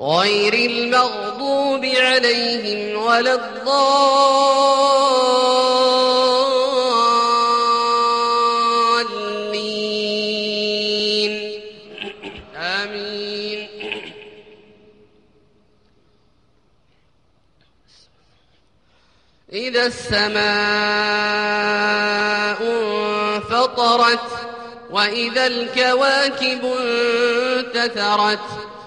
غير المغضوب عليهم ولا الضالين. آمين. إذا السماء انفطرت وإذا الكواكب انتثرت